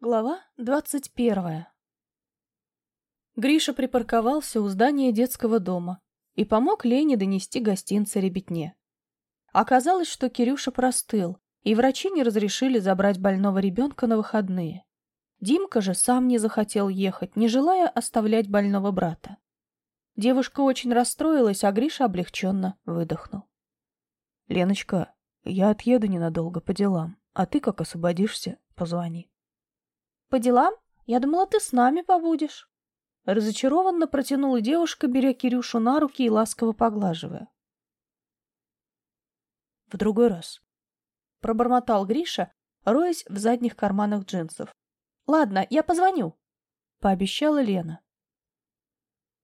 Глава двадцать первая Гриша припарковался у здания детского дома и помог Лене донести гостинцы ребятне. Оказалось, что Кирюша простыл, и врачи не разрешили забрать больного ребенка на выходные. Димка же сам не захотел ехать, не желая оставлять больного брата. Девушка очень расстроилась, а Гриша облегченно выдохнул. — Леночка, я отъеду ненадолго по делам, а ты, как освободишься, позвони. По делам? Я думала, ты с нами побудешь. Разочарованно протянула девушка, беря Кирюшу на руки и ласково поглаживая. В другой раз. Пробормотал Гриша, роясь в задних карманах джинсов. Ладно, я позвоню. Пообещала Лена.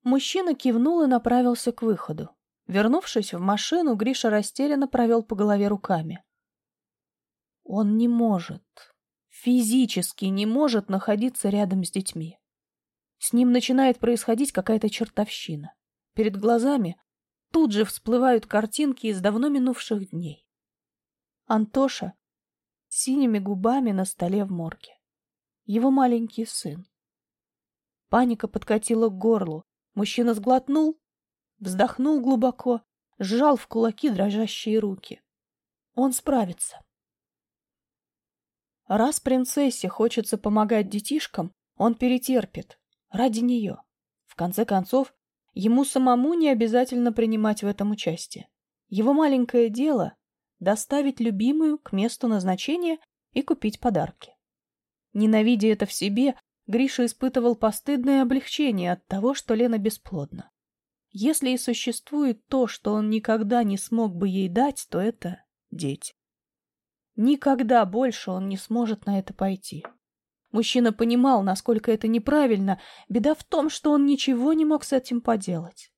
Мужчина кивнул и направился к выходу. Вернувшись в машину, Гриша растерянно провел по голове руками. Он не может физически не может находиться рядом с детьми. С ним начинает происходить какая-то чертовщина. Перед глазами тут же всплывают картинки из давно минувших дней. Антоша с синими губами на столе в морге. Его маленький сын. Паника подкатила к горлу. Мужчина сглотнул, вздохнул глубоко, сжал в кулаки дрожащие руки. Он справится. Раз принцессе хочется помогать детишкам, он перетерпит. Ради нее. В конце концов, ему самому не обязательно принимать в этом участие. Его маленькое дело — доставить любимую к месту назначения и купить подарки. Ненавидя это в себе, Гриша испытывал постыдное облегчение от того, что Лена бесплодна. Если и существует то, что он никогда не смог бы ей дать, то это дети. Никогда больше он не сможет на это пойти. Мужчина понимал, насколько это неправильно. Беда в том, что он ничего не мог с этим поделать.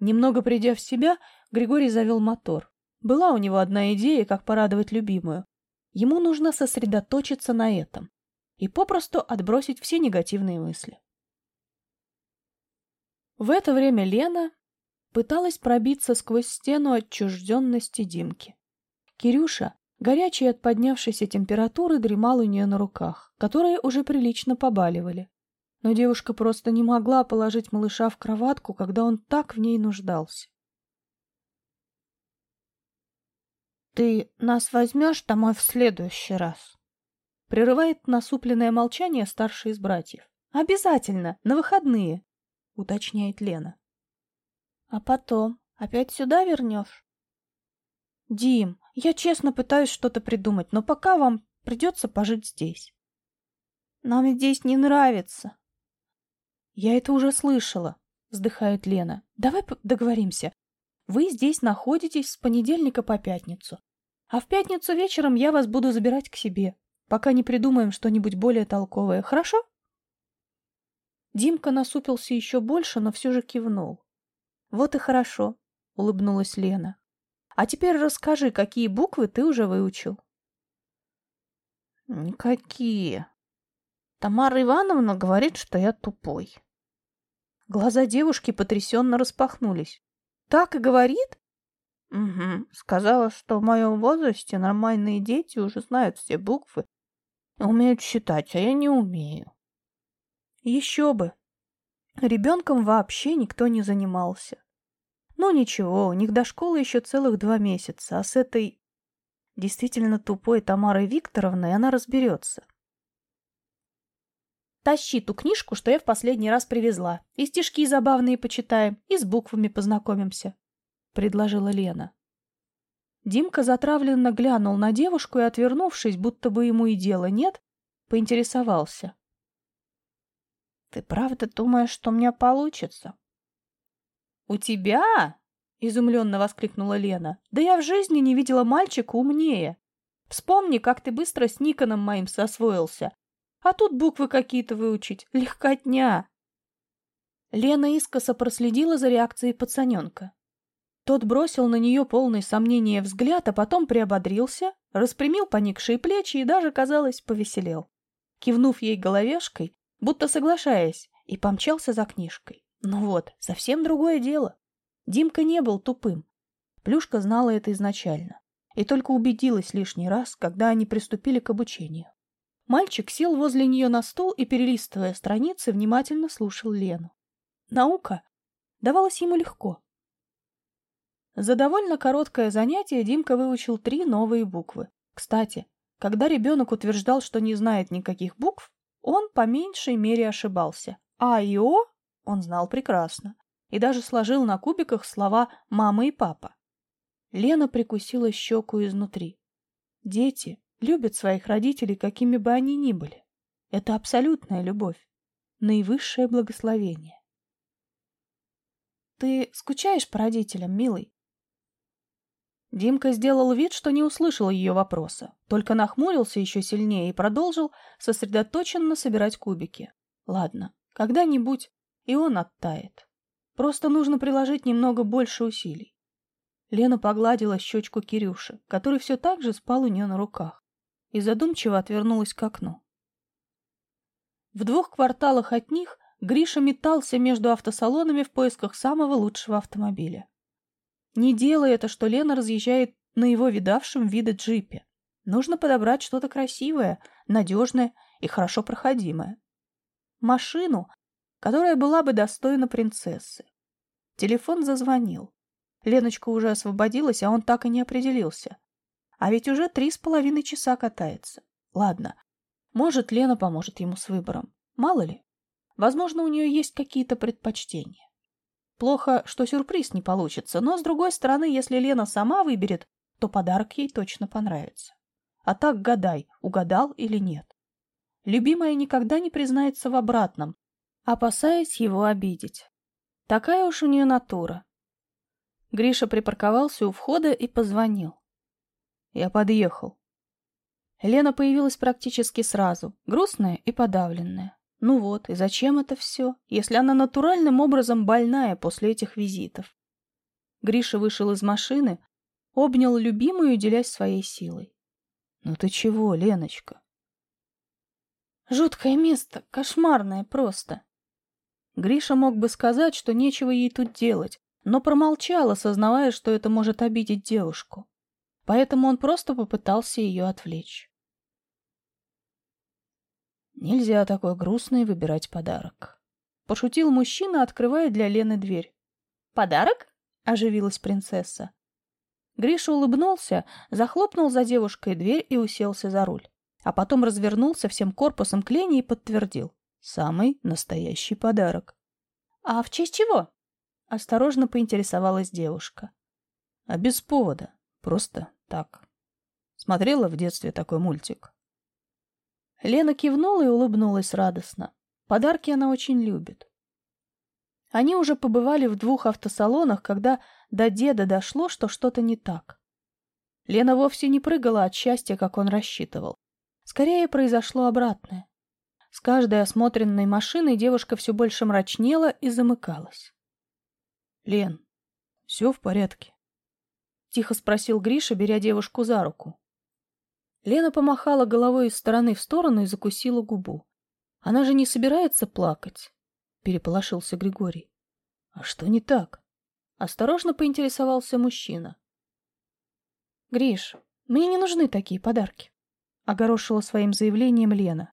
Немного придя в себя, Григорий завел мотор. Была у него одна идея, как порадовать любимую. Ему нужно сосредоточиться на этом и попросту отбросить все негативные мысли. В это время Лена пыталась пробиться сквозь стену отчужденности Димки. Кирюша Горячий от поднявшейся температуры дремал у нее на руках, которые уже прилично побаливали. Но девушка просто не могла положить малыша в кроватку, когда он так в ней нуждался. «Ты нас возьмешь домой в следующий раз?» Прерывает насупленное молчание старший из братьев. «Обязательно, на выходные», — уточняет Лена. «А потом опять сюда вернешь?» «Дим, я честно пытаюсь что-то придумать, но пока вам придется пожить здесь. Нам здесь не нравится. Я это уже слышала, вздыхает Лена. Давай договоримся. Вы здесь находитесь с понедельника по пятницу. А в пятницу вечером я вас буду забирать к себе, пока не придумаем что-нибудь более толковое. Хорошо? Димка насупился еще больше, но все же кивнул. Вот и хорошо, улыбнулась Лена. А теперь расскажи, какие буквы ты уже выучил. Никакие. Тамара Ивановна говорит, что я тупой. Глаза девушки потрясенно распахнулись. Так и говорит? Угу. Сказала, что в моем возрасте нормальные дети уже знают все буквы и умеют считать, а я не умею. Еще бы. Ребенком вообще никто не занимался. Ну ничего, у них до школы еще целых два месяца, а с этой действительно тупой Тамарой Викторовной она разберется. Тащи ту книжку, что я в последний раз привезла. И стишки забавные почитаем, и с буквами познакомимся, — предложила Лена. Димка затравленно глянул на девушку и, отвернувшись, будто бы ему и дела нет, поинтересовался. — Ты правда думаешь, что у меня получится? «У тебя?» — изумленно воскликнула Лена. «Да я в жизни не видела мальчика умнее. Вспомни, как ты быстро с Никоном моим сосвоился. А тут буквы какие-то выучить. Легкотня!» Лена искоса проследила за реакцией пацаненка. Тот бросил на нее полный сомнения взгляд, а потом приободрился, распрямил поникшие плечи и даже, казалось, повеселел. Кивнув ей головешкой, будто соглашаясь, и помчался за книжкой. Ну вот, совсем другое дело. Димка не был тупым. Плюшка знала это изначально. И только убедилась лишний раз, когда они приступили к обучению. Мальчик сел возле нее на стул и, перелистывая страницы, внимательно слушал Лену. Наука давалась ему легко. За довольно короткое занятие Димка выучил три новые буквы. Кстати, когда ребенок утверждал, что не знает никаких букв, он по меньшей мере ошибался. А и О он знал прекрасно и даже сложил на кубиках слова «мама» и «папа». Лена прикусила щеку изнутри. Дети любят своих родителей, какими бы они ни были. Это абсолютная любовь, наивысшее благословение. «Ты скучаешь по родителям, милый?» Димка сделал вид, что не услышал ее вопроса, только нахмурился еще сильнее и продолжил сосредоточенно собирать кубики. Ладно, когда-нибудь и он оттает. Просто нужно приложить немного больше усилий. Лена погладила щечку Кирюши, который все так же спал у нее на руках, и задумчиво отвернулась к окну. В двух кварталах от них Гриша метался между автосалонами в поисках самого лучшего автомобиля. Не делай это, что Лена разъезжает на его видавшем виды джипе. Нужно подобрать что-то красивое, надежное и хорошо проходимое. Машину, которая была бы достойна принцессы. Телефон зазвонил. Леночка уже освободилась, а он так и не определился. А ведь уже три с половиной часа катается. Ладно, может, Лена поможет ему с выбором. Мало ли. Возможно, у нее есть какие-то предпочтения. Плохо, что сюрприз не получится, но, с другой стороны, если Лена сама выберет, то подарок ей точно понравится. А так гадай, угадал или нет. Любимая никогда не признается в обратном, опасаясь его обидеть. Такая уж у нее натура. Гриша припарковался у входа и позвонил. Я подъехал. Лена появилась практически сразу, грустная и подавленная. Ну вот, и зачем это все, если она натуральным образом больная после этих визитов? Гриша вышел из машины, обнял любимую, делясь своей силой. «Ну ты чего, Леночка?» «Жуткое место, кошмарное просто». Гриша мог бы сказать, что нечего ей тут делать, но промолчал, осознавая, что это может обидеть девушку. Поэтому он просто попытался ее отвлечь. Нельзя такой грустный выбирать подарок. Пошутил мужчина, открывая для Лены дверь. «Подарок?» — оживилась принцесса. Гриша улыбнулся, захлопнул за девушкой дверь и уселся за руль. А потом развернулся всем корпусом к Лене и подтвердил. Самый настоящий подарок. «А в честь чего?» — осторожно поинтересовалась девушка. «А без повода. Просто так. Смотрела в детстве такой мультик?» Лена кивнула и улыбнулась радостно. Подарки она очень любит. Они уже побывали в двух автосалонах, когда до деда дошло, что что-то не так. Лена вовсе не прыгала от счастья, как он рассчитывал. Скорее произошло обратное. С каждой осмотренной машиной девушка все больше мрачнела и замыкалась. — Лен, все в порядке? — тихо спросил Гриша, беря девушку за руку. Лена помахала головой из стороны в сторону и закусила губу. Она же не собирается плакать, переполошился Григорий. А что не так? Осторожно поинтересовался мужчина. Гриш, мне не нужны такие подарки, огорошила своим заявлением Лена.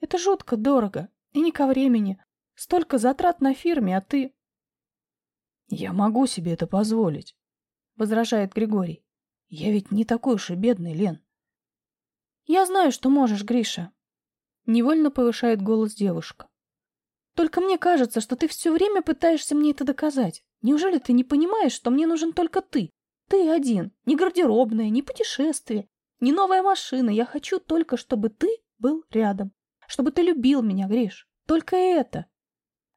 Это жутко дорого и не ко времени. Столько затрат на фирме, а ты... Я могу себе это позволить, возражает Григорий. Я ведь не такой уж и бедный, Лен. Я знаю, что можешь, Гриша. Невольно повышает голос девушка. Только мне кажется, что ты все время пытаешься мне это доказать. Неужели ты не понимаешь, что мне нужен только ты? Ты один. Ни гардеробная, ни путешествие, ни новая машина. Я хочу только, чтобы ты был рядом. Чтобы ты любил меня, Гриш. Только это.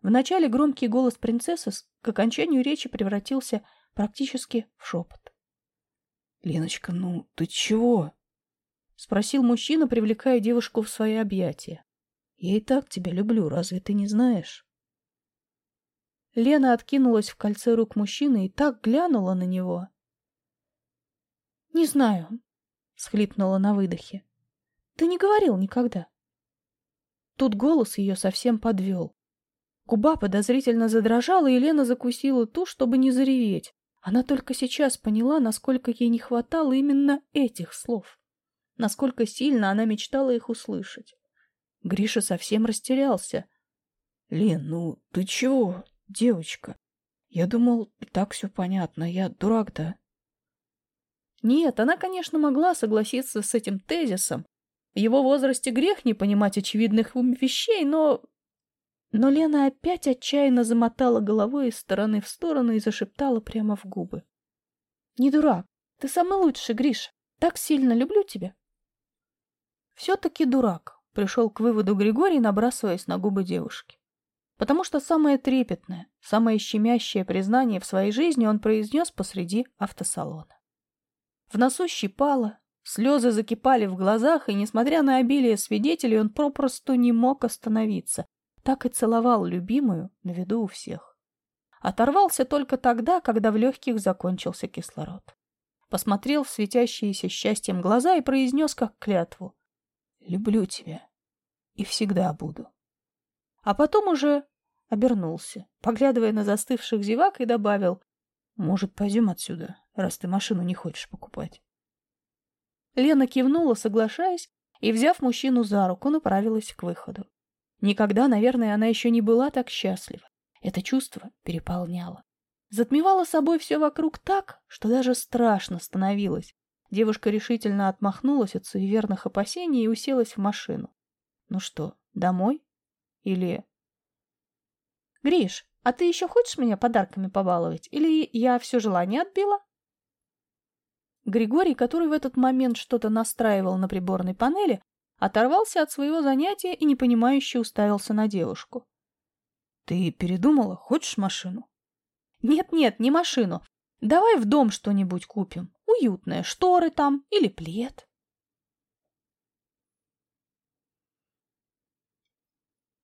Вначале громкий голос принцессы к окончанию речи превратился практически в шепот. «Леночка, ну ты чего?» — спросил мужчина, привлекая девушку в свои объятия. «Я и так тебя люблю, разве ты не знаешь?» Лена откинулась в кольце рук мужчины и так глянула на него. «Не знаю», — схлипнула на выдохе. «Ты не говорил никогда». Тут голос ее совсем подвел. Губа подозрительно задрожала, и Лена закусила ту, чтобы не зареветь. Она только сейчас поняла, насколько ей не хватало именно этих слов. насколько сильно она мечтала их услышать. Гриша совсем растерялся. — Лен, ну ты чего, девочка? Я думал, и так все понятно. Я дурак, да? Нет, она, конечно, могла согласиться с этим тезисом. В его возрасте грех не понимать очевидных вещей, но... Но Лена опять отчаянно замотала головой из стороны в сторону и зашептала прямо в губы. «Не дурак. Ты самый лучший, Гриш. Так сильно люблю тебя». «Все-таки дурак», — пришел к выводу Григорий, набрасываясь на губы девушки. Потому что самое трепетное, самое щемящее признание в своей жизни он произнес посреди автосалона. В носу щипало, слезы закипали в глазах, и, несмотря на обилие свидетелей, он попросту не мог остановиться. Так и целовал любимую на виду у всех. Оторвался только тогда, когда в легких закончился кислород. Посмотрел в светящиеся счастьем глаза и произнес как клятву. «Люблю тебя и всегда буду». А потом уже обернулся, поглядывая на застывших зевак, и добавил, «Может, пойдем отсюда, раз ты машину не хочешь покупать?» Лена кивнула, соглашаясь, и, взяв мужчину за руку, направилась к выходу. Никогда, наверное, она еще не была так счастлива. Это чувство переполняло. Затмевало собой все вокруг так, что даже страшно становилось. Девушка решительно отмахнулась от суеверных опасений и уселась в машину. Ну что, домой? Или... Гриш, а ты еще хочешь меня подарками побаловать? Или я все желание отбила? Григорий, который в этот момент что-то настраивал на приборной панели, оторвался от своего занятия и непонимающе уставился на девушку. «Ты передумала? Хочешь машину?» «Нет-нет, не машину. Давай в дом что-нибудь купим. Уютное, шторы там или плед».